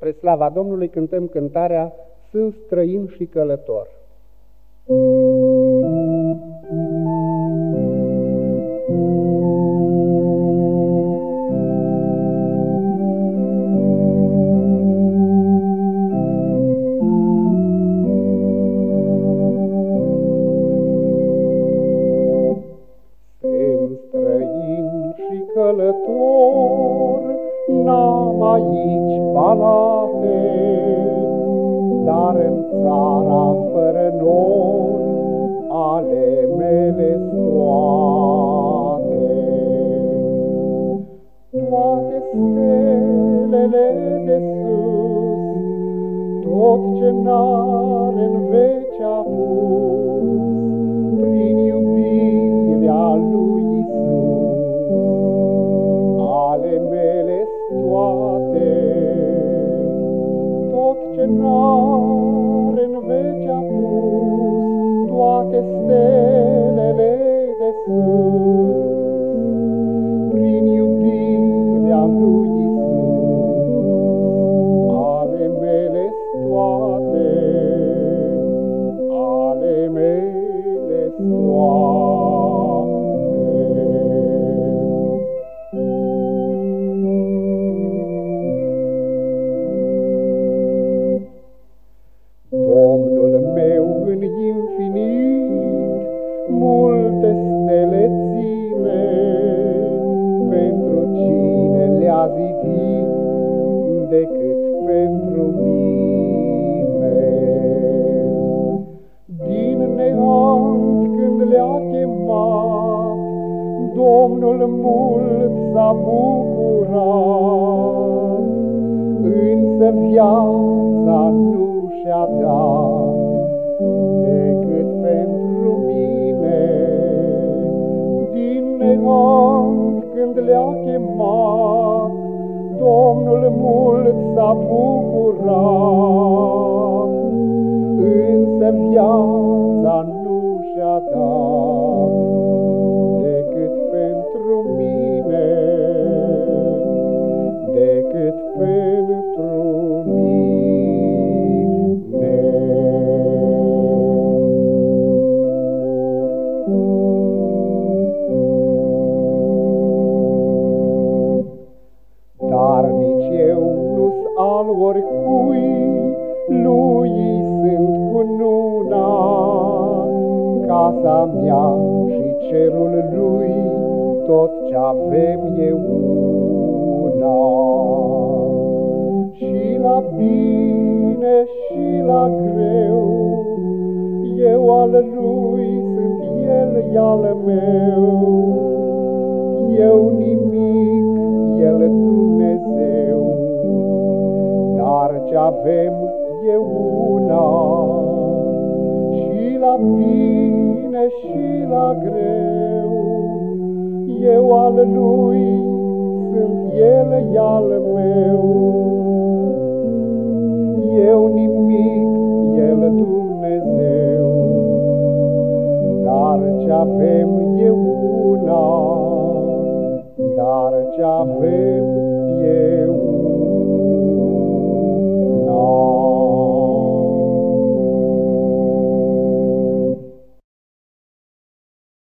Spre slava Domnului cântăm cântarea Sunt străin și călător. Sunt străin și călător, n-am aici palate, dar în țara fără nor ale mele toate. Toate stelele de sus, tot ce n-are în vecea pus, prin iubirea lui Isus, ale mele toate. Tot ce decât pentru mine. Din neant când le-a chemat, Domnul mult s-a bucurat, însă viața nu și-a dat decât pentru mine. Din neant când le-a chemat, Domnul mult s-a bucurat, oricui, lui sunt cununa, casa mea și cerul lui, tot ce avem e una. Și la bine și la greu, eu al lui sunt el al meu, avem e una. Și la bine și la greu, eu al lui sunt el al meu. Eu nimic, el Dumnezeu, dar ce avem e una, dar ce avem